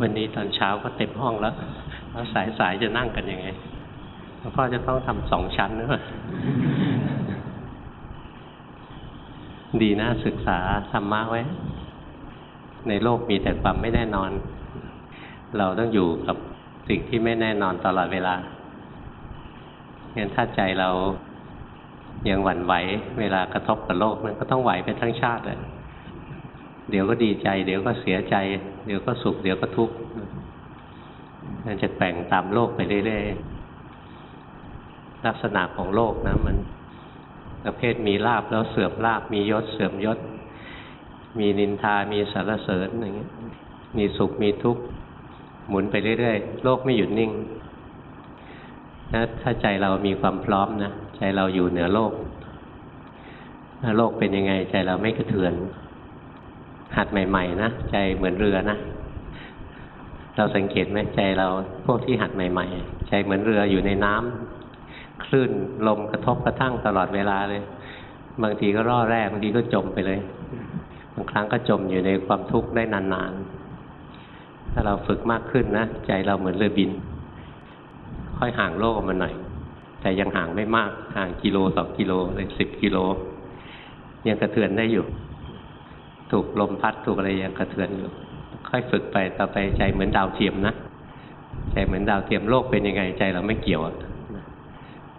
วันนี้ตอนเช้าก็เต็มห้องแล้วแล้วสายสายจะนั่งกันยังไงหลวงพ่อจะต้องทำสองชั้นนะดีนะศึกษาธรรมะไว้ ในโลกมีแต่ความไม่แน่นอน เราต้องอยู่กับสิ่งที่ไม่แน่นอนตลอดเวลางั้นถ้าใจเรายังหวั่นไหว เวลากระทบกับโลกมันก็ต้องไหวไปทั้งชาติเลย เดี๋ยวก็ดีใจ เดี๋ยวก็เสียใจ เดี๋ยวก็สุข เดี๋ยวก็ทุกข์มันจะแบ่งตามโลกไปเรื่อยๆลักษณะของโลกนะมันประเภทมีลาบแล้วเสื่อมลาบมียศเสื่อมยศ มีนินทา มีสารเสริญอย่างเงี้ย มีสุขมีทุกข์หมุนไปเรื่อยๆ โลกไม่หยุดนิ่งนะถ้าใจเรามีความพร้อมนะ ใจเราอยู่เหนือโลก โลกเป็นยังไง ใจเราไม่กระเทือน หัดใหม่ ๆ นะใจเหมือนเรือนะเราสังเกตไหมใจเราพวกที่หัดใหม่ ๆ ใจเหมือนเรืออยู่ในน้ำคลื่นลมกระทบกระทั่งตลอดเวลาเลย บางทีก็ร่อแรกบางทีก็จมไปเลยบางครั้งก็จมอยู่ในความทุกข์ได้นานๆ ถ้าเราฝึกมากขึ้นนะใจเราเหมือนเรือบิน ค่อยห่างโลกออกมาหน่อย แต่ยังห่างไม่มากห่างกิโลสองกิโลเลยสิบกิโล ยังกระเทือนได้อยู่ ถูกลมพัดถูกอะไรยังกระเทือนอยู่ ค่อยฝึกไปต่อไปใจเหมือนดาวเทียมนะใจเหมือนดาวเทียมโลกเป็นยังไงใจเราไม่เกี่ยว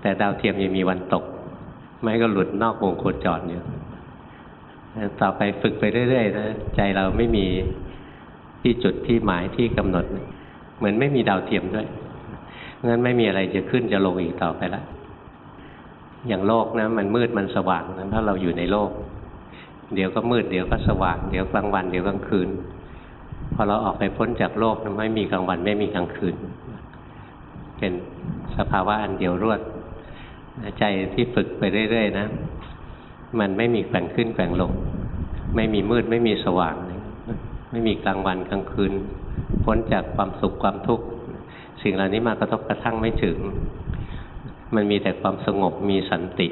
แต่ดาวเทียมยังมีวันตก ไม่ก็หลุดนอกวงโคจรอยู่ต่อไปฝึกไปเรื่อยๆนะใจเราไม่มีที่จุดที่หมายที่กำหนด เหมือนไม่มีดาวเทียมด้วยงั้นไม่มีอะไรจะขึ้นจะลงอีกต่อไปละอย่างโลกนะ มันมืดมันสว่างนะถ้าเราอยู่ในโลก เดี๋ยวก็มืดเดี๋ยวก็สว่างเดี๋ยวกลางวันเดี๋ยวกลางคืน พอเราออกไปพ้นจากโลกไม่มีกลางวันไม่มีกลางคืน เป็นสภาวะอันเดียวรวดใจที่ฝึกไปเรื่อยๆนะ มันไม่มีแกว่งขึ้นแกว่งลง ไม่มีมืดไม่มีสว่าง ไม่มีกลางวันกลางคืน พ้นจากความสุขความทุกข์สิ่งเหล่านี้มากระทบกระทั่งไม่ถึง มันมีแต่ความสงบมีสันติ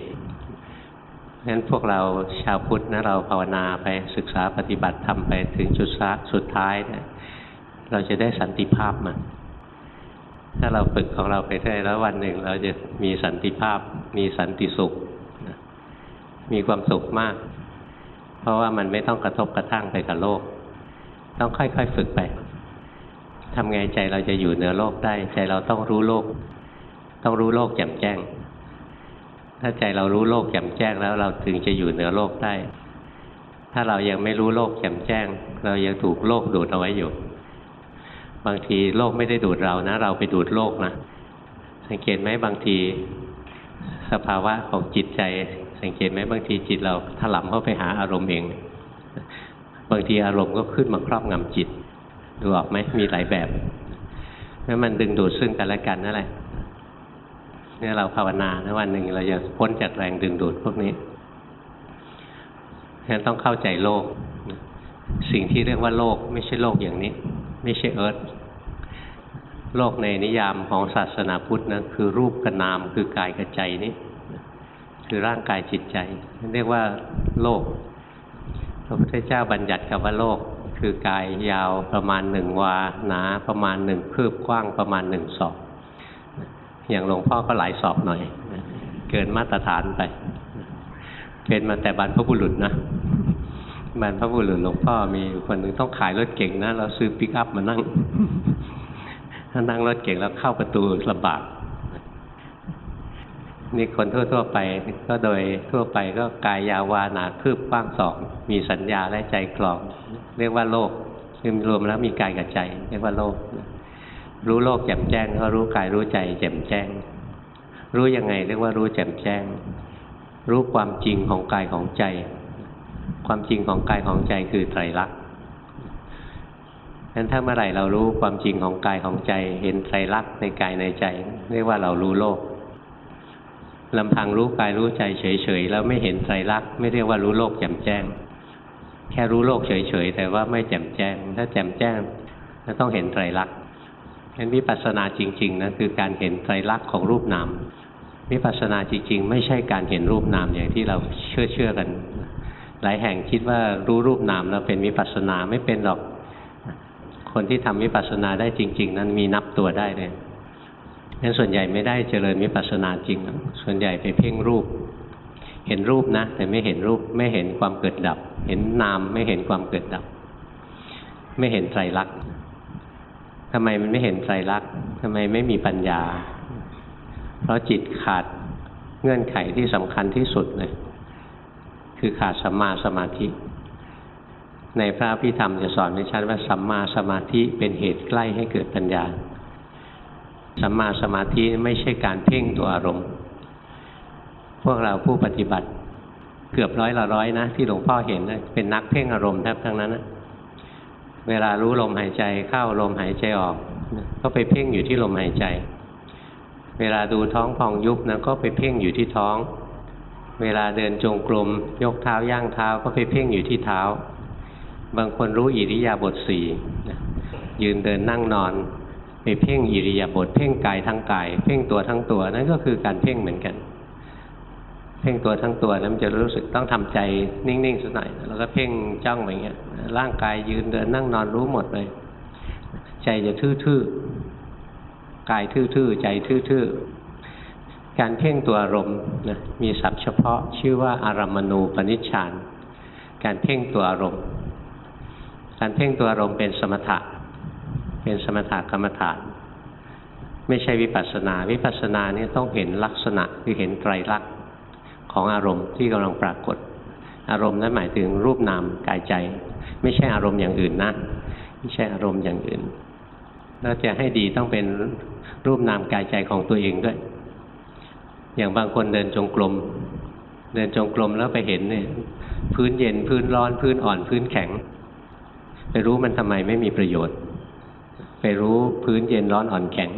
งั้นพวกเราชาวพุทธนะเราภาวนาไปศึกษาปฏิบัติทำไปถึงจุดสุดท้ายเนี่ยเราจะได้สันติภาพมาถ้าเราฝึกของเราไปได้แล้ววันหนึ่ง เราจะมีสันติภาพ มีสันติสุข มีความสุขมาก เพราะว่ามันไม่ต้องกระทบกระทั่งไปกับโลก ต้องค่อยๆฝึกไปทำไงใจเราจะอยู่เหนือโลกได้ ใจเราต้องรู้โลก ต้องรู้โลกแจ่มแจ้ง ถ้าใจเรารู้โลกแจ่มแจ้งแล้วเราถึงจะอยู่เหนือโลกได้ ถ้าเรายังไม่รู้โลกแจ่มแจ้ง เรายังถูกโลกดูดเอาไว้อยู่ บางทีโลกไม่ได้ดูดเรานะ เราไปดูดโลกนะสังเกตไหมบางที สภาวะของจิตใจ สังเกตไหมบางทีจิตเราถลำเข้าไปหาอารมณ์เอง บางทีอารมณ์ก็ขึ้นมาครอบงำจิต ดูออกไหมมีหลายแบบแล้วมันดึงดูดซึ่งกันและกันนั่นแหละ เนี่ยเราภาวนานะวันหนึ่งเราจะพ้นจากแรงดึงดูดพวกนี้ฉะนั้นต้องเข้าใจโลก สิ่งที่เรียกว่าโลกไม่ใช่โลกอย่างนี้ ไม่ใช่เอิร์ธโลกในนิยามของศาสนาพุทธนะคือรูปกับนามคือกายกับใจนี่คือร่างกายจิตใจ เรียกว่าโลกพระพุทธเจ้าบัญญัติคำว่าโลก คือกายยาวประมาณหนึ่งวาหนาประมาณหนึ่งคืบกว้างประมาณหนึ่งศอก อย่างหลวงพ่อก็หลายสอบหน่อย เกินมาตรฐานไปเป็นมาแต่บรรพบุรุษนะบรรพบุรุษหลวงพ่อมีคนหนึ่งต้องขายรถเก่งนะเราซื้อปิกอัพมานั่งถ้านั่งรถเก่งแล้วเข้าประตูลำบากนี่คนทั่ว ๆ ไป ก็โดยทั่วไปก็กายยาวานาคืบกว้างสองมีสัญญาและใจกลอง เรียกว่าโลกรวมแล้วมีกายกับใจ เรียกว่าโลก รู้โลกแจ่มแจ้งก็รู้กายรู้ใจแจ่มแจ้ง รู้ยังไงเรียกว่ารู้แจ่มแจ้ง รู้ความจริงของกายของใจ ความจริงของกายของใจคือไตรลักษณ์นั้นถ้าเมื่อไหร่เรารู้ความจริงของกายของใจ เห็นไตรลักษณ์ในกายในใจ เรียกว่าเรารู้โลกลำพังรู้กายรู้ใจเฉยๆแล้วไม่เห็นไตรลักษณ์ไม่เรียกว่ารู้โลกแจ่มแจ้ง แค่รู้โลกเฉยๆแต่ว่าไม่แจ่มแจ้ง ถ้าแจ่มแจ้งก็ต้องเห็นไตรลักษณ์ งั้นวิปัสสนาจริงๆนะคือการเห็นไตรลักษณ์ของรูปนามวิปัสสนาจริงๆ ไม่ใช่การเห็นรูปนามอย่างที่เราเชื่อเชื่อกัน หลายแห่งคิดว่ารู้รูปนามแล้วเป็นวิปัสสนาไม่เป็นหรอก คนที่ทำวิปัสสนาได้จริง ๆ นั้นมีนับตัวได้เลยงั้นส่วนใหญ่ไม่ได้เจริญวิปัสสนาจริง ส่วนใหญ่ไปเพ่งรูป เห็นรูปนะ แต่ไม่เห็นรูปไม่เห็นความเกิดดับ เห็นนามไม่เห็นความเกิดดับ ไม่เห็นไตรลักษณ์ ทำไมมันไม่เห็นไตรลักษณ์ทำไมไม่มีปัญญา เพราะจิตขาดเงื่อนไขที่สำคัญที่สุดเลย คือขาดสัมมาสมาธิ ในพระพิธรรมจะสอนไว้ชัดว่าสัมมาสมาธิเป็นเหตุใกล้ให้เกิดปัญญา สัมมาสมาธิไม่ใช่การเพ่งตัวอารมณ์ พวกเราผู้ปฏิบัติเกือบร้อยละร้อยนะที่หลวงพ่อเห็นนะเป็นนักเพ่งอารมณ์แทบทั้งนั้นนะ เวลารู้ลมหายใจเข้าลมหายใจออก ก็ไปเพ่งอยู่ที่ลมหายใจ เวลาดูท้องพองยุบนะก็ไปเพ่งอยู่ที่ท้อง เวลาเดินจงกรมยกเท้าย่างเท้าก็ไปเพ่งอยู่ที่เท้า บางคนรู้อิริยาบถสี่ยืนเดินนั่งนอนไปเพ่งอิริยาบถเพ่งกายทั้งกาย เพ่งตัวทั้งตัวนั่นก็คือการเพ่งเหมือนกัน เพ่งตัวทั้งตัวนั้นจะรู้สึกต้องทำใจนิ่งๆสักหน่อยแล้วก็เพ่งจ้องอย่างเงี้ย ร่างกายยืนเดินนั่งนอนรู้หมดเลย ใจจะทื่อๆกายทื่อๆใจทื่อๆการเพ่งตัวอารมณ์นะมีศัพท์เฉพาะชื่อว่าอารามณูปนิชฌานการเพ่งตัวอารมณ์ การเพ่งตัวอารมณ์เป็นสมถะ เป็นสมถะกรรมฐาน ไม่ใช่วิปัสสนา วิปัสสนาเนี่ยต้องเห็นลักษณะคือเห็นไตรลักษณ์ ของอารมณ์ที่กำลังปรากฏ อารมณ์นั้นหมายถึงรูปนามกายใจ ไม่ใช่อารมณ์อย่างอื่นนะไม่ใช่อารมณ์อย่างอื่นแล้วจะให้ดีต้องเป็นรูปนามกายใจของตัวเองด้วย อย่างบางคนเดินจงกรมเดินจงกรมแล้วไปเห็นเนี่ยพื้นเย็นพื้นร้อนพื้นอ่อนพื้นแข็ง ไปรู้มันทำไมไม่มีประโยชน์ ไปรู้พื้นเย็นร้อนอ่อนแข็ง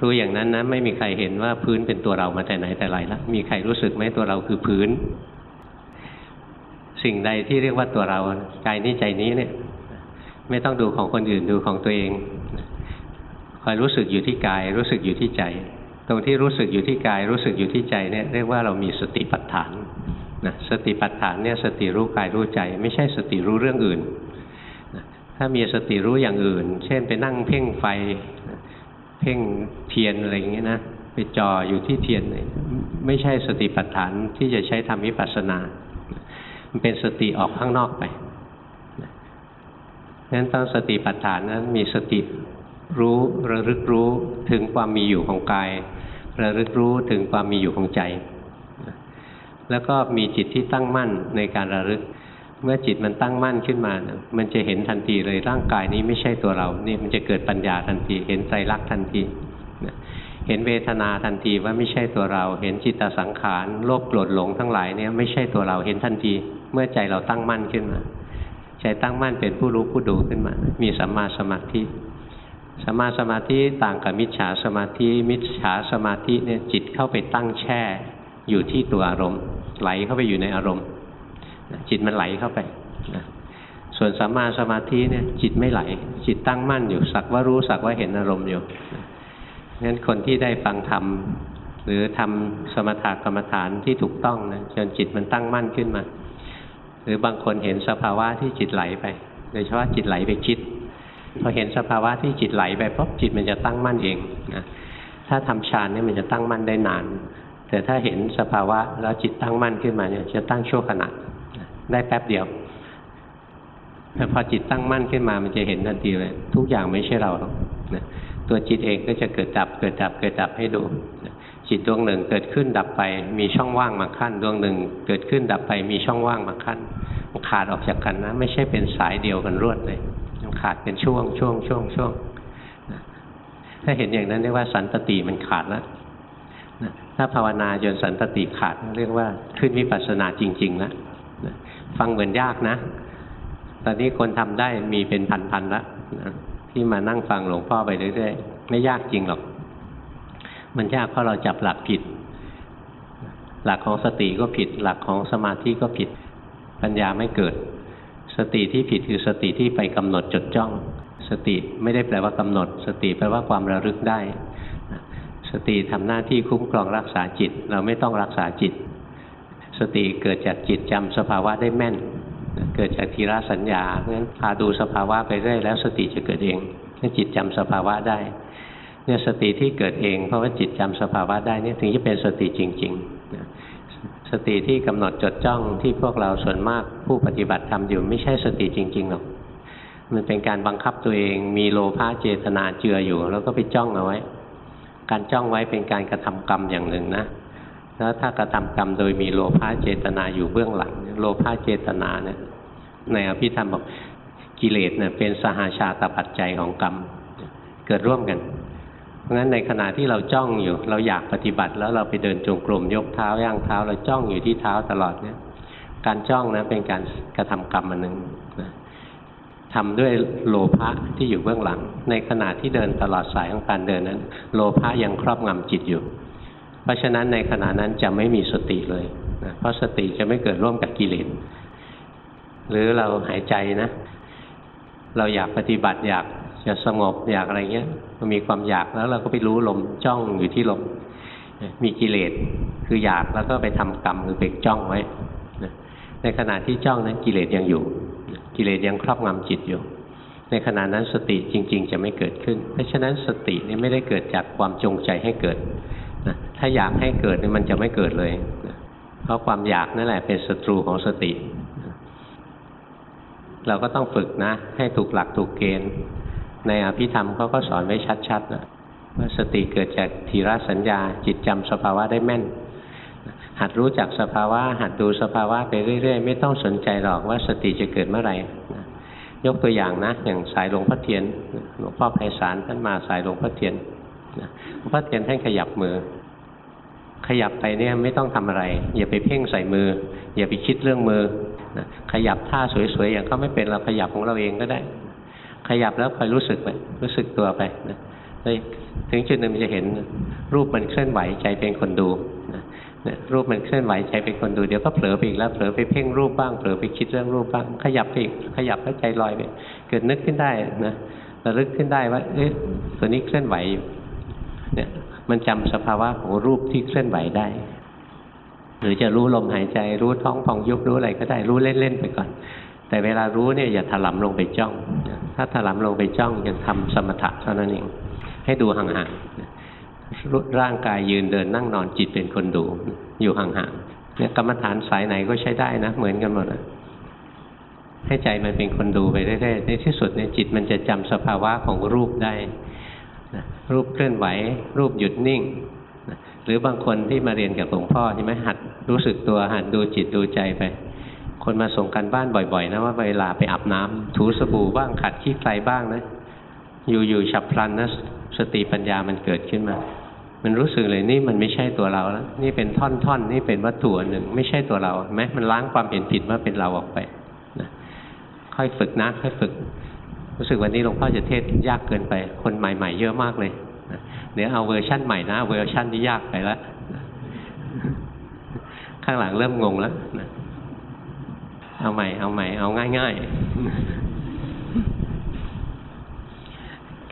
รู้อย่างนั้นนะไม่มีใครเห็นว่าพื้นเป็นตัวเรามาแต่ไหนแต่ไรแล้วมีใครรู้สึกไหมตัวเราคือพื้น สิ่งใดที่เรียกว่าตัวเรากายนี้ใจนี้เนี่ย ไม่ต้องดูของคนอื่นดูของตัวเองคอยรู้สึกอยู่ที่กาย รู้สึกอยู่ที่ใจ ตรงที่รู้สึกอยู่ที่กาย รู้สึกอยู่ที่ใจเนี่ยเรียกว่าเรามีสติปัฏฐานนะสติปัฏฐานเนี่ยสติรู้กายรู้ใจ ไม่ใช่สติรู้เรื่องอื่นถ้ามีสติรู้อย่างอื่น เช่นไปนั่งเพ่งไฟ เพ่งเทียนอะไรอย่างเงี้ยนะไปจ่ออยู่ที่เทียนไม่ใช่สติปัฏฐานที่จะใช้ทำวิปัสสนา มันเป็นสติออกข้างนอกไปนั้นต้องสติปัฏฐานนั้นมีสติรู้ระลึกรู้ถึงความมีอยู่ของกาย ระลึกรู้ถึงความมีอยู่ของใจ แล้วก็มีจิตที่ตั้งมั่นในการระลึก เมื่อจิตมันตั้งมั่นขึ้นมานะมันจะเห็นทันทีเลยร่างกายนี้ไม่ใช่ตัวเรา นี่มันจะเกิดปัญญาทันที เห็นใจรักทันทีเห็นเวทนาทันทีว่าไม่ใช่ตัวเรา เห็นจิตตสังขารโลภโกรธหลงทั้งหลายเนี่ยไม่ใช่ตัวเราเห็นทันที เมื่อใจเราตั้งมั่นขึ้นมา ใจตั้งมั่นเป็นผู้รู้ผู้ดูขึ้นมา มีสัมมาสมาธิสัมมาสมาธิต่างกับมิจฉาสมาธิ มิจฉาสมาธิเนี่ยจิตเข้าไปตั้งแช่อยู่ที่ตัวอารมณ์ ไหลเข้าไปอยู่ในอารมณ์ จิตมันไหลเข้าไปนะส่วนสัมมาสมาธิเนี่ยจิตไม่ไหล จิตตั้งมั่นอยู่สักว่ารู้สักว่าเห็นอารมณ์อยู่งั้นคนที่ได้ฟังธรรมหรือทำสมถกรรมฐานที่ถูกต้องนะจนจิตมันตั้งมั่นขึ้นมา หรือบางคนเห็นสภาวะที่จิตไหลไปโดยเฉพาะจิตไหลไปคิดพอเห็นสภาวะที่จิตไหลไปปุ๊บจิตมันจะตั้งมั่นเองนะถ้าทำฌานเนี่ยมันจะตั้งมั่นได้นาน แต่ถ้าเห็นสภาวะแล้วจิตตั้งมั่นขึ้นมาเนี่ยจะตั้งชั่วขณะ ได้แป๊บเดียวแต่พอจิตตั้งมั่นขึ้นมามันจะเห็นทันทีเลยทุกอย่างไม่ใช่เราหรอกนะตัวจิตเองก็จะเกิดดับ เกิดดับ เกิดดับให้ดูจิตดวงหนึ่งเกิดขึ้นดับไป มีช่องว่างมาขั้น ดวงหนึ่ง เกิดขึ้นดับไปมีช่องว่างมาขั้นมันขาดออกจากกันนะ ไม่ใช่เป็นสายเดียวกันรวดเลยมันขาดเป็นช่วงช่วงช่วงช่วงถ้าเห็นอย่างนั้นเรียกว่าสันตติมันขาดแล้วถ้าภาวนาจนสันตติขาดเรียกว่าขึ้นวิปัสสนาจริงๆแล้ว ฟังเหมือนยากนะ ตอนนี้คนทำได้มีเป็นพันๆแล้วนะที่มานั่งฟังหลวงพ่อไปเรื่อยๆไม่ยากจริงหรอก มันยากเพราะเราจับหลักผิด หลักของสติก็ผิด หลักของสมาธิก็ผิด ปัญญาไม่เกิด สติที่ผิดคือสติที่ไปกำหนดจดจ้อง สติไม่ได้แปลว่ากำหนด สติแปลว่าความระลึกได้ สติทำหน้าที่คุ้มครองรักษาจิต เราไม่ต้องรักษาจิต สติเกิดจากจิตจำสภาวะได้แม่น เกิดจากทีละสัญญาเพราะฉะนั้นพาดูสภาวะไปเรื่อยแล้วสติจะเกิดเองให้จิตจำสภาวะได้เนี่ยสติที่เกิดเองเพราะว่าจิตจำสภาวะได้เนี่ยถึงจะเป็นสติจริงๆ สติที่กำหนดจดจ้องที่พวกเราส่วนมากผู้ปฏิบัติทำอยู่ไม่ใช่สติจริงๆหรอก มันเป็นการบังคับตัวเองมีโลภะเจตนาเจืออยู่ แล้วก็ไปจ้องเอาไว้ การจ้องไว้เป็นการกระทำกรรมอย่างหนึ่งนะ แล้วถ้ากระทำกรรมโดยมีโลภะเจตนาอยู่เบื้องหลัง โลภะเจตนาเนี่ยในอภิธรรมบอกกิเลสเนี่ยเป็นสหาชาตปัจจัยของกรรมเกิดร่วมกัน เพราะฉะนั้นในขณะที่เราจ้องอยู่ เราอยากปฏิบัติแล้วเราไปเดินจงกรมยกเท้าย่างเท้า เราจ้องอยู่ที่เท้าตลอดเนี่ยการจ้องนะเป็นการกระทำกรรมอันหนึ่งนะทำด้วยโลภะที่อยู่เบื้องหลัง ในขณะที่เดินตลอดสายของการเดินนั้น โลภะยังครอบงำจิตอยู่ เพราะฉะนั้นในขณะนั้นจะไม่มีสติเลยนะเพราะสติจะไม่เกิดร่วมกับกิเลสหรือเราหายใจนะ เราอยากปฏิบัติอยากจะสงบอยากอะไรเงี้ยมันมีความอยากแล้วเราก็ไปรู้ลมจ้องอยู่ที่ลมมีกิเลสคืออยากแล้วก็ไปทำกรรมคือไปจ้องไว้นะในขณะที่จ้องนั้นกิเลสยังอยู่ กิเลสยังครอบงำจิตอยู่ ในขณะนั้นสติจริง ๆ จะไม่เกิดขึ้น เพราะฉะนั้นสตินี่ไม่ได้เกิดจากความจงใจให้เกิด นะถ้าอยากให้เกิดนี่มันจะไม่เกิดเลยนะเพราะความอยากนั่นแหละเป็นศัตรูของสติ เราก็ต้องฝึกนะ ให้ถูกหลักถูกเกณฑ์ ในอภิธรรมเขาก็สอนไว้ชัดๆนะว่าสติเกิดจากทีระสัญญา จิตจำสภาวะได้แม่น หัดรู้จักสภาวะ หัดดูสภาวะไปเรื่อยๆ ไม่ต้องสนใจหรอกว่าสติจะเกิดเมื่อไหร่ยกตัวอย่างนะ อย่างสายหลวงพ่อเทียนหลวงพ่อไพศาลท่านมาสายหลวงพ่อเทียน นะหลวงพ่อเทียนท่านขยับมือ ขยับไปเนี่ยไม่ต้องทำอะไร อย่าไปเพ่งใส่มือ อย่าไปคิดเรื่องมือนะขยับท่าสวยๆอย่างเขาไม่เป็นเราขยับของเราเองก็ได้ ขยับแล้วคอยรู้สึกไปรู้สึกตัวไปนะถึงจุดหนึ่งมันจะเห็นรูปมันเคลื่อนไหวใจเป็นคนดูนะนะรูปมันเคลื่อนไหวใจเป็นคนดูเดี๋ยวก็เผลอไปอีกแล้วเผลอไปเพ่งรูปบ้างเผลอไปคิดเรื่องรูปบ้างขยับไปอีกขยับแล้วใจลอยไปเกิดนึกขึ้นได้นะระลึกขึ้นได้ว่าเอ๊ะตัวนี้เคลื่อนไหวอยู่ เนี่ยมันจำสภาวะของรูปที่เคลื่อนไหวได้ หรือจะรู้ลมหายใจรู้ท้องพองยุบรู้อะไรก็ได้รู้เล่นๆไปก่อน แต่เวลารู้เนี่ยอย่าถลำลงไปจ้อง ถ้าถลำลงไปจ้องยังทำสมถะเท่านั้นเองให้ดูห่างๆร่างกายยืนเดินนั่งนอนจิตเป็นคนดูอยู่ห่างๆเนี่ยกรรมฐานสายไหนก็ใช้ได้นะ เหมือนกันหมดนะให้ใจมันเป็นคนดูไปเรื่อยๆในที่สุดเนี่ยจิตมันจะจำสภาวะของรูปได้ นะรูปเคลื่อนไหว รูปหยุดนิ่งนะหรือบางคนที่มาเรียนกับหลวงพ่อใช่ไหมหัดรู้สึกตัวหัดดูจิตดูใจไป คนมาส่งกันบ้านบ่อยๆนะว่าเวลาไปอาบน้ำถูสบู่บ้างขัดขี้ใครบ้างนะอยู่ๆฉับพลันนะสติปัญญามันเกิดขึ้นมา มันรู้สึกเลยนี่มันไม่ใช่ตัวเราแล้ว นี่เป็นท่อนๆนี่เป็นวัตถุหนึ่ง ไม่ใช่ตัวเราไหมมันล้างความเห็นผิดว่าเป็นเราออกไปนะค่อยฝึกนะค่อยฝึก รู้สึกวันนี้หลวงพ่อจะเทศยากเกินไป คนใหม่ ๆ เยอะมากเลยเดี๋ยวเอาเวอร์ชั่นใหม่นะ เวอร์ชั่นที่ยากไปแล้วข้างหลังเริ่มงงแล้วนะเอาใหม่ เอาใหม่ เอาง่าย ๆ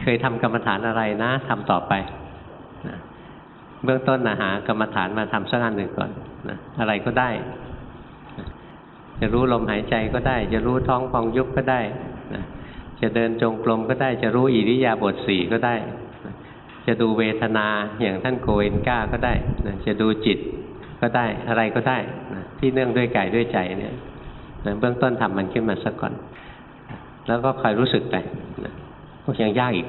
เคยทำกรรมฐานอะไรนะทำต่อไปนะเบื้องต้นนะหากรรมฐานมาทำสักอันหนึ่งก่อนนะอะไรก็ได้ จะรู้ลมหายใจก็ได้ จะรู้ท้องพองยุบก็ได้ จะเดินจงกรมก็ได้จะรู้อิริยาบถสี่ก็ได้ จะดูเวทนาอย่างท่านโกเอนก้าก็ได้นะจะดูจิตก็ได้อะไรก็ได้นะที่เนื่องด้วยกายด้วยใจเนี่ยนะเบื้องต้นทำมันขึ้นมาสักก่อน แล้วก็คอยรู้สึกไปนะก็ยังยากอีก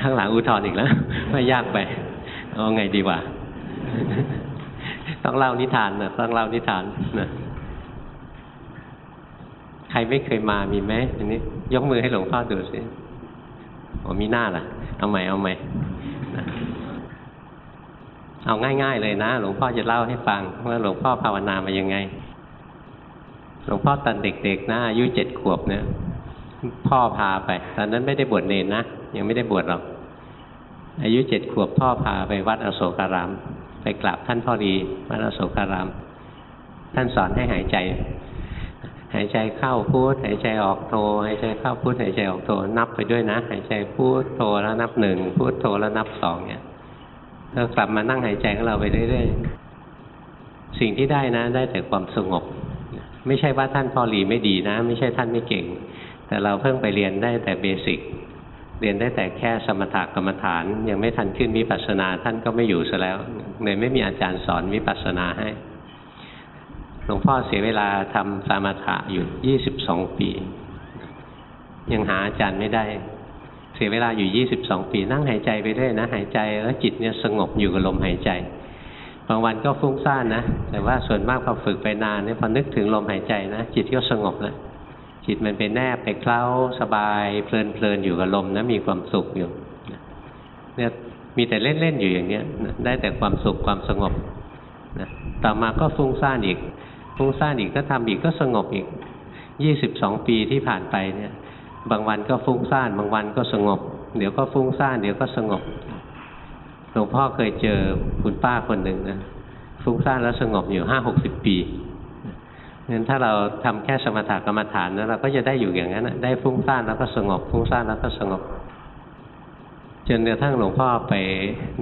ข้างหลังอุทธรณ์อีกแล้วไม่ยากไปเอาไงดีวะต้องเล่านิทานนะต้องเล่านิทานนะ ครไม่เคยมามีไหมอันนี้ยกมือให้หลวงพ่อดูสิโอ้มีหน้าล่ะ เอาใหม่เอาใหม่เอาง่าย ๆ เลยนะ หลวงพ่อจะเล่าให้ฟังว่าหลวงพ่อภาวนามายังไง หลวงพ่อตอนเด็กๆนะอายุเจ็ดขวบเนี่ยพ่อพาไป ตอนนั้นไม่ได้บวชเนนนะยังไม่ได้บวชหรอก อายุเจ็ดขวบพ่อพาไปวัดอโศการาม ไปกราบท่านพ่อดีวัดอโศการาม ท่านสอนให้หายใจ หายใจเข้าพูดหายใจออกโทหายใจเข้าพูดหายใจออกโทนับไปด้วยนะหายใจพูดโทแล้วนับหนึ่งพูดโทแล้วนับสองเนี่ยแล้วกลับมานั่งหายใจของเราไปเรื่อยๆสิ่งที่ได้นะ ได้แต่ความสงบ ไม่ใช่ว่าท่านพอหลีไม่ดีนะ ไม่ใช่ท่านไม่เก่ง แต่เราเพิ่งไปเรียนได้แต่เบสิกเรียนได้แต่แค่สมถกรรมฐาน ยังไม่ทันขึ้นวิปัสสนาท่านก็ไม่อยู่ซะแล้วเลยไม่มีอาจารย์สอนวิปัสสนาให้ หลวงพ่อเสียเวลาทำสมถะอยู่ยี่สิบสองปี ยังหาอาจารย์ไม่ได้ เสียเวลาอยู่ยี่สิบสองปี นั่งหายใจไปเรื่อยนะหายใจแล้วจิตเนี่ยสงบอยู่กับลมหายใจบางวันก็ฟุ้งซ่านนะ แต่ว่าส่วนมากพอฝึกไปนานเนี่ยพอนึกถึงลมหายใจนะ จิตก็สงบแล้วจิตมันไปแนบไปเคล้าสบายเพลินเพลินอยู่กับลมนะมีความสุขอยู่เนี่ยมีแต่เล่น ๆ อยู่อย่างเนี้ยได้แต่ความสุขความสงบนะต่อมาก็ฟุ้งซ่านอีก ฟุ้งซ่านอีกก็ทำอีกก็สงบอีกยี่สิบสองปีที่ผ่านไปเนี่ย บางวันก็ฟุ้งซ่าน บางวันก็สงบ เดี๋ยวก็ฟุ้งซ่าน เดี๋ยวก็สงบหลวงพ่อเคยเจอคุณป้าคนหนึ่งนะฟุ้งซ่านแล้วสงบอยู่ห้าหกสิบปีงั้นถ้าเราทำแค่สมถกรรมฐานนะเราก็จะได้อยู่อย่างนั้นนะได้ฟุ้งซ่านแล้วก็สงบ ฟุ้งซ่านแล้วก็สงบ จนกระทั่งหลวงพ่อไป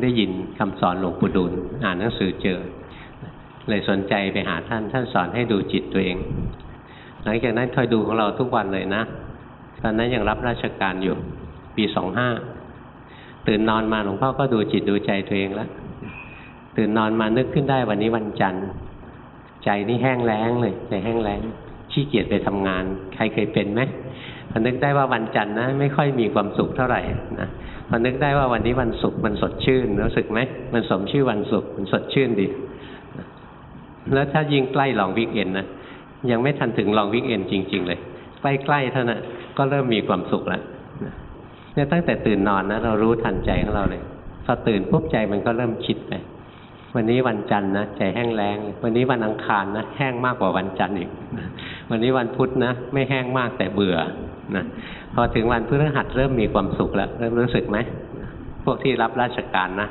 ได้ยินคำสอนหลวงปู่ดูลอ่านหนังสือเจอ เลยสนใจไปหาท่านท่านสอนให้ดูจิตตัวเอง หลังจากนั้นคอยดูของเราทุกวันเลยนะ ตอนนั้นยังรับราชการอยู่ ปีสองห้าตื่นนอนมาหลวงพ่อก็ดูจิตดูใจตัวเองแล้วตื่นนอนมานึกขึ้นได้วันนี้วันจันทร์ ใจนี่แห้งแล้งเลยใจแห้งแล้งขี้เกียจไปทำงาน ใครเคยเป็นไหมพอนึกได้ว่าวันจันทร์นะ ไม่ค่อยมีความสุขเท่าไหร่นะพอนึกได้ว่าวันนี้วันศุกร์มันสดชื่นรู้สึกไหมมันสมชื่อวันศุกร์มันสดชื่นดี แล้วถ้ายิ่งใกล้ลองวิกเอนนะยังไม่ทันถึงลองวิกเอนจริง ๆ เลย ใกล้ๆเท่านั้นก็เริ่มมีความสุขแล้วเนี่ยตั้งแต่ตื่นนอนนะเรารู้ทันใจของเราเลยพอตื่นปุ๊บใจมันก็เริ่มคิดไปวันนี้วันจันทร์นะใจแห้งแล้ง วันนี้วันอังคารนะแห้งมากกว่าวันจันทร์อีก วันนี้วันพุธนะ ไม่แห้งมากแต่เบื่อนะพอถึงวันพฤหัสเริ่มมีความสุขแล้ว เริ่มรู้สึกไหมพวกที่รับราชการนะ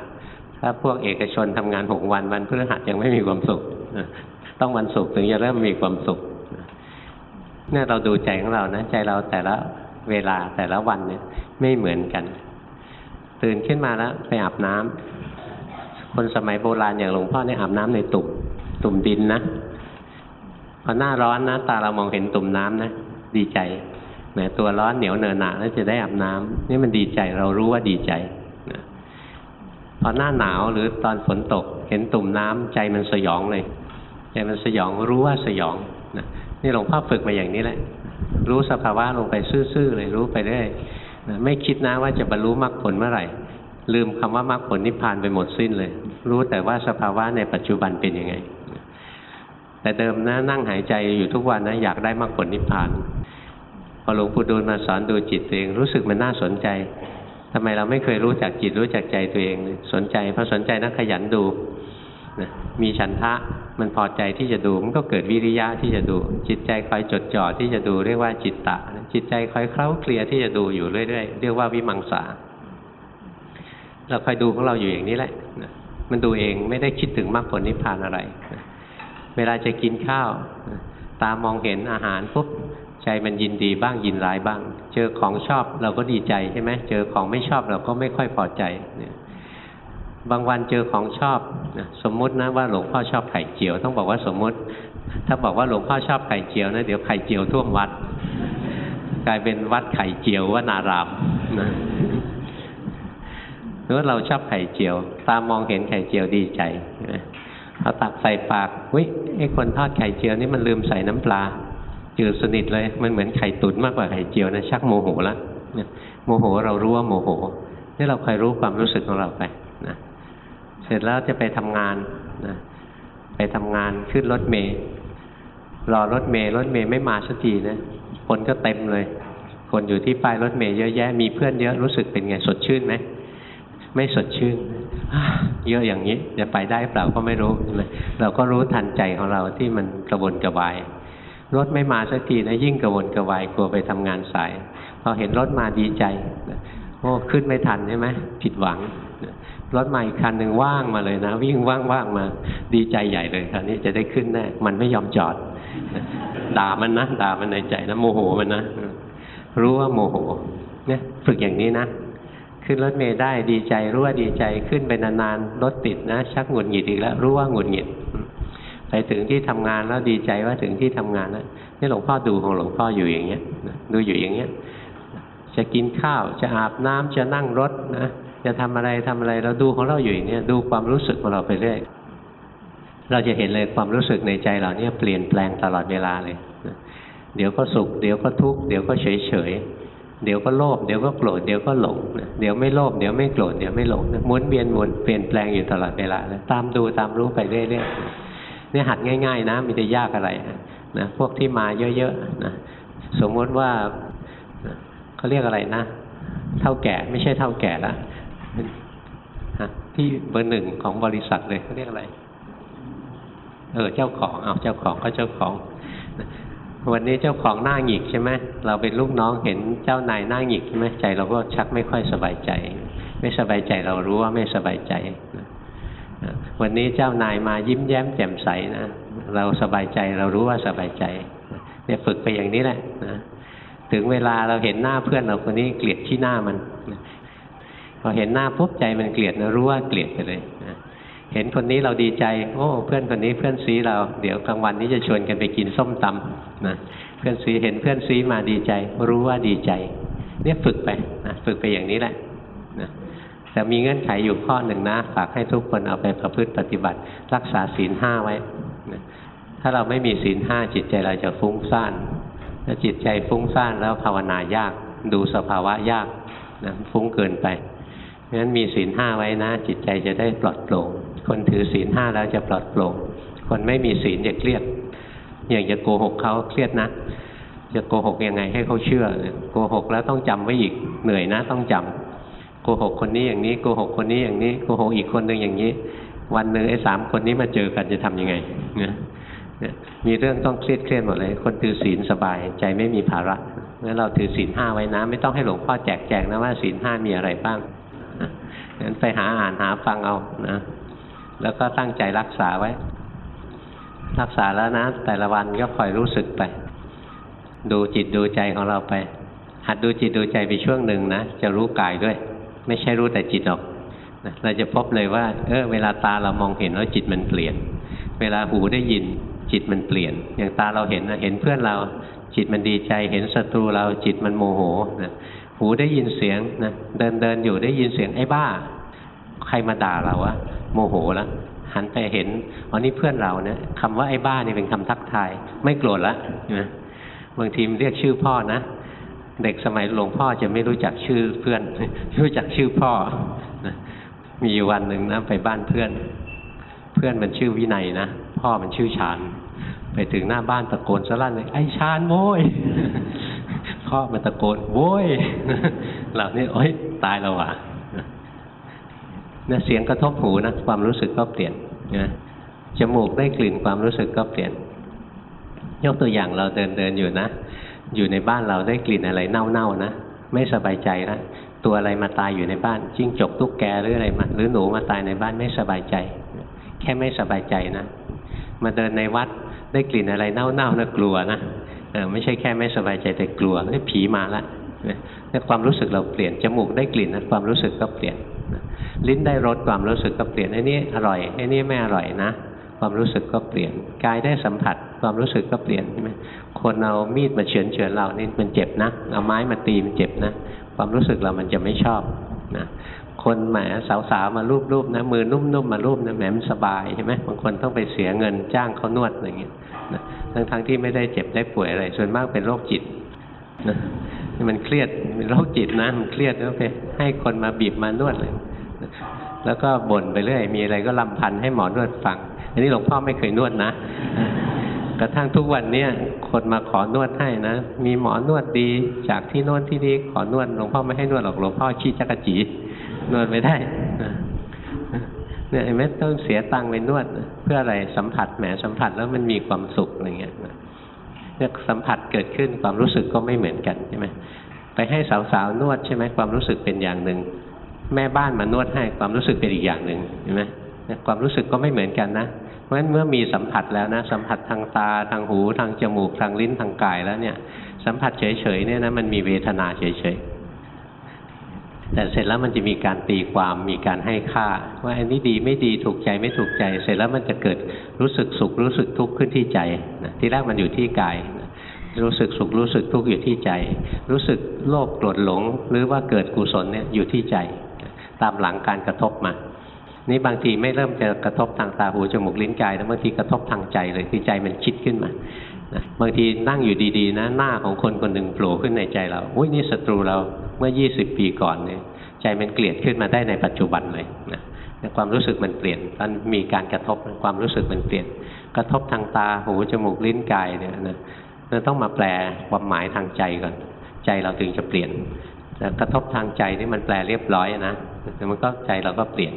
ถ้าพวกเอกชนทำงานหกวันวันพฤหัสยังไม่มีความสุข ต้องวันศุกร์ถึงจะเริ่มมีความสุขเนี่ยเราดูใจของเรานะใจเราแต่ละเวลาแต่ละวันเนี่ย ไม่เหมือนกัน ตื่นขึ้นมาแล้วไปอาบน้ำคนสมัยโบราณอย่างหลวงพ่อเนี่ยอาบน้ำในตุ่มตุ่มดินนะพอหน้าร้อนนะตาเรามองเห็นตุ่มน้ำนะดีใจแหมตัวร้อนเหนียวเนอะหนาแล้วจะได้อาบน้ำนี่มันดีใจเรารู้ว่าดีใจนะพอหน้าหนาวหรือตอนฝนตก เห็นตุ่มน้ำใจมันสยองเลย ใจมันสยองรู้ว่าสยองนะนี่หลวงพ่อฝึกมาอย่างนี้แหละ รู้สภาวะลงไปซื่อๆเลยรู้ไปเรื่อยไม่คิดนะว่าจะบรรลุมรรคผลเมื่อไหร่ ลืมคำว่ามรรคผลนิพพานไปหมดสิ้นเลย รู้แต่ว่าสภาวะในปัจจุบันเป็นยังไง แต่เดิมนะนั่งหายใจอยู่ทุกวันนะอยากได้มรรคผลนิพพานพอหลวงปู่ดูลมาสอนดูจิตตัวเองรู้สึกมันน่าสนใจทำไมเราไม่เคยรู้จักจิตรู้จักใจตัวเอง สนใจพอสนใจนักขยันดู นะมีฉันทะมันพอใจที่จะดูมันก็เกิดวิริยะที่จะดู จิตใจคอยจดจ่อที่จะดูเรียกว่าจิตตะ จิตใจคอยเคล้าเคลียที่จะดูอยู่เรื่อยๆเรียกว่าวิมังสาเราคอยดูของเราอยู่อย่างนี้แหละมันดูเองไม่ได้คิดถึงมรรคผลนิพพานอะไร เวลาจะกินข้าว ตามองเห็นอาหารปุ๊บใจมันยินดีบ้างยินร้ายบ้าง เจอของชอบเราก็ดีใจใช่ไหมเจอของไม่ชอบเราก็ไม่ค่อยพอใจเนี่ย บางวันเจอของชอบนะสมมุตินะว่าหลวงพ่อชอบไข่เจียวต้องบอกว่าสมมุติ ถ้าบอกว่าหลวงพ่อชอบไข่เจียวนะเดี๋ยวไข่เจียวท่วมวัด กลายเป็นวัดไข่เจียวว่านารามนะหรือว่าเราชอบไข่เจียว ตามองเห็นไข่เจียวดีใจพอตักใส่ปากวิไอ้คนทอดไข่เจียวนี่มันลืมใส่น้ำปลาจืดสนิทเลย มันเหมือนไข่ตุ๋นมากกว่าไข่เจียวนะชักโมโหแล้วโมโหเรารู้ว่าโมโหนี่เราคอยรู้ความรู้สึกของเราไป ร็จแล้วจะไปทำงานนะไปทำงานขึ้นรถเมย์รอรถเมย์รถเมย์ไม่มาสักทีนะคนก็เต็มเลย คนอยู่ที่ป้ายรถเมย์เยอะแยะมีเพื่อนเยอะรู้สึกเป็นไงสดชื่นไหมไม่สดชื่นเยอะอย่างนี้จะไปได้เปล่าก็ไม่รู้เราก็รู้ทันใจของเราที่มันกระวนกระวาย รถไม่มาสักทีนะยิ่งกระวนกระวายกลัวไปทำงานสายพอเห็นรถมาดีใจโอ้ขึ้นไม่ทันใช่ไหมผิดหวัง รถใหม่คันหนึ่งว่างมาเลยนะ วิ่งว่างๆมา ดีใจใหญ่เลยคราวนี้จะได้ขึ้นแน่มันไม่ยอมจอด ด่ามันนะด่ามันในใจนะโมโหมันนะรู้ว่าโมโห เนี่ย ฝึกอย่างนี้นะขึ้นรถเมล์ได้ดีใจรู้ว่าดีใจขึ้นไปนานๆรถติดนะ ชักหงุดหงิดอีกแล้วรู้ว่าหงุดหงิดไปถึงที่ทำงานแล้วดีใจว่าถึงที่ทำงานแล้วนี่หลวงพ่อดูของหลวงพ่ออยู่อย่างเงี้ยดูอยู่อย่างเงี้ย จะกินข้าวจะอาบน้ำจะนั่งรถนะ จะทำอะไรทำอะไรเราดูของเราอยู่อย่างนี้ดูความรู้สึกของเราไปเรื่อยเราจะเห็นเลยความรู้สึกในใจเราเนี่ยเปลี่ยนแปลงตลอดเวลาเลยเดี๋ยวก็สุข เดี๋ยวก็ทุกข์เดี๋ยวก็เฉยเฉยเดี๋ยวก็โลภเดี๋ยวก็โกรธเดี๋ยวก็หลงเดี๋ยวไม่โลภเดี๋ยวไม่โกรธเดี๋ยวไม่หลงหมุนเวียนหมุนเปลี่ยนแปลงอยู่ตลอดเวลาเลยตามดูตามรู้ไปเรื่อยๆเนี่ยหัดง่าย ๆ นะมีแต่ยากอะไรนะพวกที่มาเยอะๆนะสมมติว่าเขาเรียกอะไรนะ เท่าแก่ไม่ใช่เท่าแก่ละ ที่เบอร์หนึ่งของบริษัทเลยเขาเรียกอะไร เออ เจ้าของเอาเจ้าของก็เจ้าของ วันนี้เจ้าของหน้าหงิกใช่ไหมเราเป็นลูกน้องเห็นเจ้านายหน้าหงิกใช่ไหมใจ เราก็ชักไม่ค่อยสบายใจ ไม่สบายใจเรารู้ว่าไม่สบายใจนะวันนี้เจ้านายมายิ้มแย้มแจ่มใสนะเราสบายใจเรารู้ว่าสบายใจเนี่ยฝึกไปอย่างนี้แหละนะถึงเวลาเราเห็นหน้าเพื่อนเราคนนี้เกลียดที่หน้ามัน พอเห็นหน้าปุ๊บใจมันเกลียดนะรู้ว่าเกลียดไปเลยนะเห็นคนนี้เราดีใจ โอ้เพื่อนคนนี้เพื่อนซีเรา เดี๋ยวกลางวันนี้จะชวนกันไปกินส้มตำนะเพื่อนซีเห็นเพื่อนซีมาดีใจ รู้ว่าดีใจ เนี่ยฝึกไปนะฝึกไปอย่างนี้แหละนะแต่มีเงื่อนไขอยู่ข้อหนึ่งนะฝากให้ทุกคนเอาไปประพฤติปฏิบัติ รักษาศีลห้าไว้นะถ้าเราไม่มีศีลห้าจิตใจเราจะฟุ้งซ่านถ้าจิตใจฟุ้งซ่านแล้วภาวนายาก ดูสภาวะยากนะฟุ้งเกินไป เพราะฉะนั้นมีศีลห้าไว้นะ จิตใจจะได้ปลอดโปร่งคนถือศีลห้าแล้วจะปลอดโปร่งคนไม่มีศีลจะเครียด อย่างจะโกหกเขาเครียดนะจะโกหกยังไงให้เขาเชื่อโกหกแล้วต้องจำไว้อีกเหนื่อยนะต้องจำโกหกคนนี้อย่างนี้โกหกคนนี้อย่างนี้โกหกอีกคนหนึ่งอย่างนี้ วันหนึ่งไอ้สามคนนี้มาเจอกันจะทํำยังไงเนี่ยมีเรื่องต้องเครียดเครียดหมดเลย คนถือศีลสบายใจไม่มีภาระงั้นเราถือศีลห้าไว้นะ ไม่ต้องให้หลวงพ่อแจกแจงนะว่าศีลห้ามีอะไรบ้าง งั้นไปหาอ่านหาฟังเอานะแล้วก็ตั้งใจรักษาไว้ รักษาแล้วนะ แต่ละวันก็คอยรู้สึกไป ดูจิตดูใจของเราไป หัดดูจิตดูใจไปช่วงหนึ่งนะจะรู้กายด้วย ไม่ใช่รู้แต่จิตหรอกนะเราจะพบเลยว่า เออ เวลาตาเรามองเห็นแล้วจิตมันเปลี่ยน เวลาหูได้ยินจิตมันเปลี่ยน อย่างตาเราเห็นนะเห็นเพื่อนเรา จิตมันดีใจ เห็นศัตรูเราจิตมันโมโหนะ หูได้ยินเสียงนะเดินเดินอยู่ได้ยินเสียงไอ้บ้า ใครมาด่าเราวะโมโหแล้วหันไปเห็นอ๋อนี่เพื่อนเราเนี่ยคำว่าไอ้บ้านี่เป็นคำทักทาย ไม่โกรธละนะบางทีมเรียกชื่อพ่อนะเด็กสมัยหลวงพ่อจะไม่รู้จักชื่อเพื่อนรู้จักชื่อพ่อนะมีอยู่วันหนึ่งนะไปบ้านเพื่อน เพื่อนมันชื่อวินัยนะพ่อมันชื่อชานไปถึงหน้าบ้านตะโกนสลั่นเลยไอ้ชานโว้ย พ่อมันตะโกนโว้ยเหล่านี้โอ๊ยตายแล้วว่ะเนี่ยเสียงกระทบหูนะความรู้สึกก็เปลี่ยนนะจมูกได้กลิ่นความรู้สึกก็เปลี่ยน ยกตัวอย่างเราเดินเดินอยู่นะ อยู่ในบ้านเราได้กลิ่นอะไรเน่าๆนะไม่สบายใจแล้วตัวอะไรมาตายอยู่ในบ้าน จิ้งจกตุ๊กแกหรืออะไรมาหรือหนูมาตายในบ้านไม่สบายใจ แค่ไม่สบายใจนะ มาเดินในวัดได้กลิ่นอะไรเน่าๆนะกลัวนะ เออไม่ใช่แค่ไม่สบายใจแต่กลัวนี่ผีมาละเนี่ยความรู้สึกเราเปลี่ยนจมูกได้กลิ่นนะความรู้สึกก็เปลี่ยนลิ้นได้รสความรู้สึกก็เปลี่ยนไอ้นี่อร่อยไอ้นี่ไม่อร่อยนะ ความรู้สึกก็เปลี่ยนกายได้สัมผัส ความรู้สึกก็เปลี่ยนใช่ไหมคนเอามีดมาเฉือนเฉือนเรานี่มันเจ็บนะเอาไม้มาตีมันเจ็บนะ ความรู้สึกเรามันจะไม่ชอบนะ คนแหมสาวๆมารูปๆนะมือนุ่มๆมารูปนะแหมมันสบายใช่ไหมบางคนต้องไปเสียเงินจ้างเขานวดอะไรเงี้ยนะทั้งๆที่ไม่ได้เจ็บได้ป่วยอะไรส่วนมากเป็นโรคจิตนะมันเครียดเป็นโรคจิตนะมันเครียดแล้วไปให้คนมาบีบมานวดเลยแล้วก็บ่นไปเรื่อยมีอะไรก็ลำพันให้หมอนวดฟัง อันนี้หลวงพ่อไม่เคยนวดนะกระทั่งทุกวันเนี้ยคนมาขอนวดให้นะ มีหมอนวดดีจากที่โน้นที่นี่ขอนวดหลวงพ่อไม่ให้นวดหรอกหลวงพ่อชี้จักรจี นวดไม่ได้เนี่ยไม่ต้องเสียตังค์ไปนวด เพื่ออะไรสัมผัสแหมสัมผัสแล้วมันมีความสุขอะไรเงี้ยเนี่ยสัมผัสเกิดขึ้นความรู้สึกก็ไม่เหมือนกันใช่ไหมไปให้สาวๆนวดใช่ไหมความรู้สึกเป็นอย่างหนึ่งแม่บ้านมานวดให้ความรู้สึกเป็นอีกอย่างหนึ่งเห็นไหมความรู้สึกก็ไม่เหมือนกันนะเพราะฉะนั้นเมื่อมีสัมผัสแล้วนะ สัมผัสทางตาทางหู ทางจมูกทางลิ้นทางกายแล้วเนี่ย สัมผัสเฉยๆเนี่ยนะมันมีเวทนาเฉย แต่เสร็จแล้วมันจะมีการตีความมีการให้ค่า ว่าอันนี้ดีไม่ดีถูกใจไม่ถูกใจ เสร็จแล้วมันจะเกิดรู้สึกสุขรู้สึกทุกข์ขึ้นที่ใจนะที่แรกมันอยู่ที่กายนะรู้สึกสุขรู้สึกทุกข์อยู่ที่ใจ รู้สึกโลภโกรธหลง หรือว่าเกิดกุศลเนี่ยอยู่ที่ใจ ตามหลังการกระทบมานี่บางทีไม่เริ่มจะกระทบทางตาหูจมูกลิ้นกายแล้วบางทีกระทบทางใจเลยคือใจมันคิดขึ้นมา นะบางทีนั่งอยู่ดีๆนะหน้าของคนคนหนึ่งโผล่ขึ้นในใจเราอุ้ยนี่ศัตรูเราเมื่อ 20 ปีก่อนเนี่ยใจมันเกลียดขึ้นมาได้ในปัจจุบันเลยนะความรู้สึกมันเปลี่ยนตอนมีการกระทบความรู้สึกมันเปลี่ยน กระทบทางตาหูจมูกลิ้นกายเนี่ยนะเราต้องมาแปลความหมายทางใจก่อน ใจเราถึงจะเปลี่ยนแต่กระทบทางใจนี่มันแปลเรียบร้อยนะแต่มันก็ใจเราก็เปลี่ยน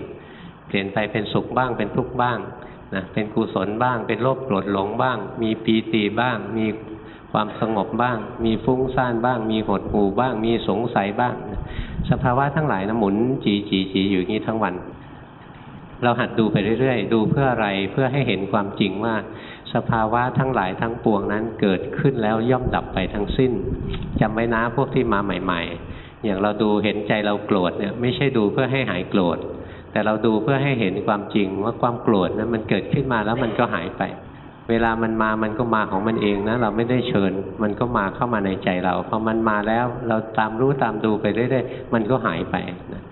เปลี่ยนไปเป็นสุขบ้างเป็นทุกข์บ้าง นะเป็นกุศลบ้าง เป็นโลภโกรธหลงบ้าง มีปีติบ้าง มีความสงบบ้าง มีฟุ้งซ่านบ้าง มีหดหู่บ้าง มีสงสัยบ้าง สภาวะทั้งหลายนะหมุนจีจีจีอยู่อย่างนี้ทั้งวัน เราหัดดูไปเรื่อยๆ ดูเพื่ออะไรเพื่อให้เห็นความจริงว่าสภาวะทั้งหลายทั้งปวงนั้นเกิดขึ้นแล้วย่อมดับไปทั้งสิ้นจำไว้นะพวกที่มาใหม่ ๆ อย่างเราดูเห็นใจเราโกรธเนี่ยไม่ใช่ดูเพื่อให้หายโกรธ แต่เราดูเพื่อให้เห็นความจริงว่าความโกรธนั้นมันเกิดขึ้นมาแล้วมันก็หายไป เวลามันมามันก็มาของมันเองนะเราไม่ได้เชิญ มันก็มาเข้ามาในใจเราพอมันมาแล้วเราตามรู้ตามดูไปเรื่อยๆมันก็หายไปนะ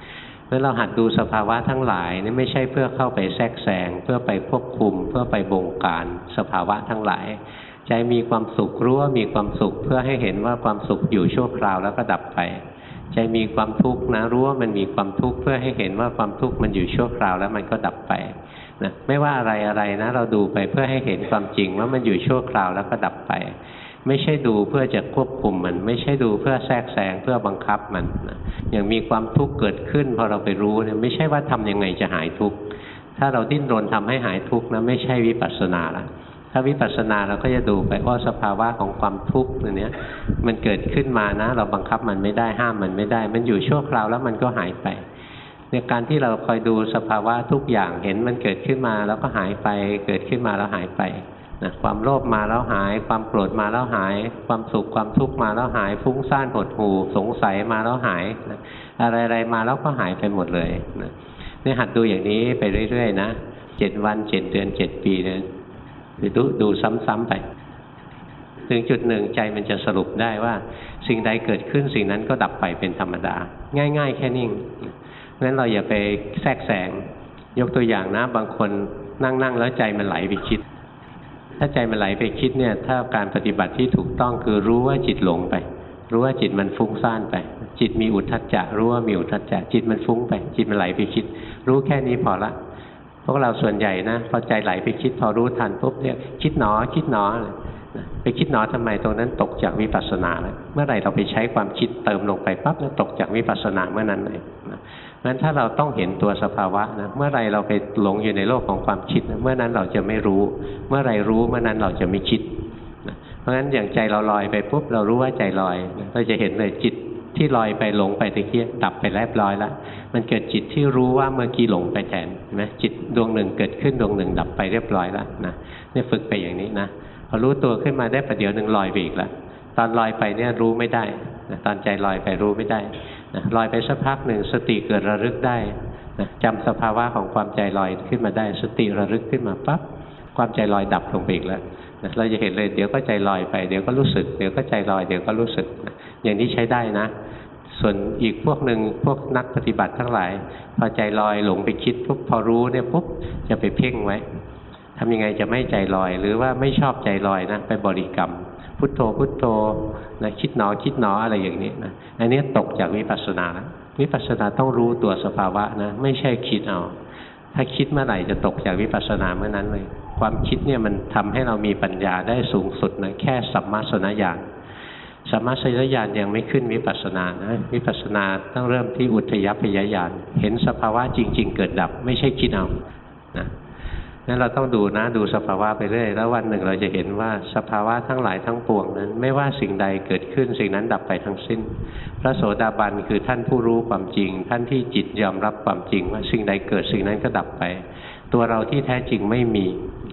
เมื่อเราหัดดูสภาวะทั้งหลายนี่ไม่ใช่เพื่อเข้าไปแทรกแซงเพื่อไปควบคุม เพื่อไปบงการสภาวะทั้งหลาย ใจมีความสุขรู้ว่ามีความสุขเพื่อให้เห็นว่าความสุขอยู่ชั่วคราวแล้วก็ดับไป ใจมีความทุกข์นะรู้ว่ามันมีความทุกข์เพื่อให้เห็นว่าความทุกข์มันอยู่ชั่วคราวแล้วมันก็ดับไปนะไม่ว่าอะไรอะไรนะ เราดูไปเพื่อให้เห็นความจริงว่ามันอยู่ชั่วคราวแล้วก็ดับไป ไม่ใช่ดูเพื่อจะควบคุมมัน ไม่ใช่ดูเพื่อแทรกแซงเพื่อบังคับมันนะอย่างมีความทุกข์เกิดขึ้น พอเราไปรู้เนี่ยไม่ใช่ว่าทำยังไงจะหายทุกข์ถ้าเราดิ้นรนทำให้หายทุกข์นะไม่ใช่วิปัสสนาละ ถ้าวิปัสสนาเราก็จะดูไปว่าสภาวะของความทุกข์ตัวนี้มันเกิดขึ้นมานะ เราบังคับมันไม่ได้ห้ามมันไม่ได้ มันอยู่ชั่วคราวแล้วมันก็หายไปในการที่เราคอยดูสภาวะทุกอย่างเห็นมันเกิดขึ้นมาแล้วก็หายไป เกิดขึ้นมาแล้วหายไปนะความโลภมาแล้วหาย ความโกรธมาแล้วหาย ความสุขความทุกข์มาแล้วหาย ฟุ้งซ่านหดหู่สงสัยมาแล้วหายนะอะไรๆมาแล้วก็หายไปหมดเลยนะนี่หัดดูอย่างนี้ไปเรื่อยๆนะเจ็ดวันเจ็ดเดือนเจ็ดปีเนี่ย ดูดูซ้ำๆไป ถึงจุดหนึ่งใจมันจะสรุปได้ว่า สิ่งใดเกิดขึ้นสิ่งนั้นก็ดับไปเป็นธรรมดา ง่าย ๆ แค่นิ่งนั้นเราอย่าไปแทรกแซงยกตัวอย่างนะ บางคนนั่งนั่งแล้วใจมันไหลไปคิด ถ้าใจมันไหลไปคิดเนี่ยถ้าการปฏิบัติที่ถูกต้องคือรู้ว่าจิตหลงไป รู้ว่าจิตมันฟุ้งซ่านไป จิตมีอุทธัจจะรู้ว่ามีอุทธัจจะจิตมันฟุ้งไป จิตมันไหลไปคิด รู้แค่นี้พอละ พวกเราส่วนใหญ่นะพอใจไหลไปคิดพอรู้ทันปุ๊บเนี่ยคิดหนอคิดหนอไปคิดหนอทำไมตรงนั้นตกจากวิปัสสนาแล้วเมื่อไหร่เราไปใช้ความคิดเติมลงไปปั๊บแล้วตกจากวิปัสสนาเมื่อนั้นเลยงั้นถ้าเราต้องเห็นตัวสภาวะนะเมื่อไรเราไปหลงอยู่ในโลกของความคิดเมื่อนั้นเราจะไม่รู้ เมื่อไรรู้เมื่อนั้นเราจะไม่คิดเพราะฉะนั้นอย่างใจเราลอยไปปุ๊บเรารู้ว่าใจลอย เราจะเห็นเลยจิต ที่ลอยไปหลงไปตะเกียดับไปแลบร้อยแล้วมันเกิดจิตที่รู้ว่าเมื่อกี้หลงไปแทนนะจิตดวงหนึ่งเกิดขึ้นดวงหนึ่งดับไปเรียบร้อยแล้วนะนี่ฝึกไปอย่างนี้นะพอรู้ตัวขึ้นมาได้ประเดี๋ยวหนึ่งลอยไปอีกล้วตอนลอยไปเนี่ยรู้ไม่ได้ตอนใจลอยไปรู้ไม่ได้นะลอยไปสักพักหนึ่งสติเกิดระลึกได้นะจำสภาวะของความใจลอยขึ้นมาได้ สติระลึกขึ้นมาปั๊บความใจลอยดับลงไปอีกแล้วนะเราจะเห็นเลยเดี๋ยวก็ใจลอยไปเดี๋ยวก็รู้สึก เดี๋ยวก็ใจลอยเดี๋ยวก็รู้สึกนะ อย่างนี้ใช้ได้นะ ส่วนอีกพวกหนึ่งพวกนักปฏิบัติทั้งหลาย พอใจลอยหลงไปคิดปุ๊บพอรู้เนี่ยปุ๊บจะไปเพ่งไว้ทำยังไงจะไม่ใจลอย หรือว่าไม่ชอบใจลอยนะไปบริกรรม พุทโธพุทโธนะคิดหนอคิดหนออะไรอย่างนี้นะอันนี้ตกจากวิปัสสนาแล้ววิปัสสนาต้องรู้ตัวสภาวะนะไม่ใช่คิดเอา ถ้าคิดเมื่อไหร่จะตกจากวิปัสสนาเมื่อนั้นเลย ความคิดเนี่ยมันทำให้เรามีปัญญาได้สูงสุดนะแค่สัมมาสนญาณ สัมมาสนญาณยังไม่ขึ้นวิปัสสนานะวิปัสสนาต้องเริ่มที่อุทยพยญาณเห็นสภาวะจริง ๆ เกิดดับ ไม่ใช่คิดเอานะนั้นเราต้องดูนะดูสภาวะไปเรื่อยแล้ววันหนึ่งเราจะเห็นว่าสภาวะทั้งหลายทั้งปวงนั้น ไม่ว่าสิ่งใดเกิดขึ้นสิ่งนั้นดับไปทั้งสิ้น พระโสดาบันคือท่านผู้รู้ความจริง ท่านที่จิตยอมรับความจริงว่าสิ่งใดเกิดสิ่งนั้นก็ดับไป ตัวเราที่แท้จริงไม่มี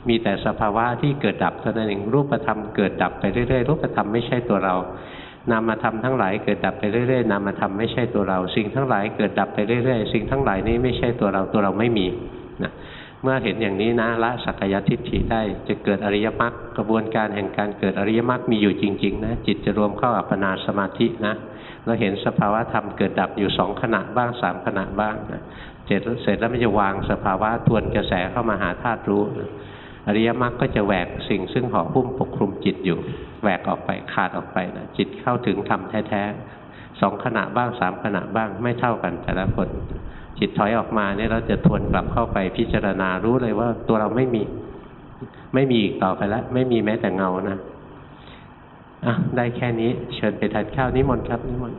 มีแต่สภาวะที่เกิดดับเท่านั้นเองรูปธรรมเกิดดับไปเรื่อยๆรูปธรรมไม่ใช่ตัวเรา นามธรรมทั้งหลายเกิดดับไปเรื่อยๆนามธรรมไม่ใช่ตัวเรา สิ่งทั้งหลายเกิดดับไปเรื่อยๆ สิ่งทั้งหลายนี้ไม่ใช่ตัวเราตัวเราไม่มีนะเมื่อเห็นอย่างนี้นะละสักยทิฏฐิได้จะเกิดอริยมรรคกระบวนการแห่งการเกิดอริยมรรคมีอยู่จริง ๆ นะ จิตจะรวมเข้าอัปปนาสมาธินะ เราเห็นสภาวะธรรมเกิดดับอยู่สองขณะบ้างสามขณะบ้างนะเสร็จเสร็จแล้วมันจะวางสภาวะทวนกระแสเข้ามาหาธาตุรู้นะอริยมรรคก็จะแหวกสิ่งซึ่งห่อหุ้มปกคลุมจิตอยู่แหวกออกไปขาดออกไปนะจิตเข้าถึงธรรมแท้ๆสองขณะบ้างสามขณะบ้างไม่เท่ากันแต่ละคนจิตถอยออกมาเนี่ยเราจะทวนกลับเข้าไปพิจารณารู้เลยว่าตัวเราไม่มี ไม่มีอีกต่อไปแล้ว ไม่มีแม้แต่เงานะ อะได้แค่นี้ เชิญไปทานข้าวนิมนต์ครับนิมนต์